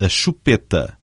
a chupeta.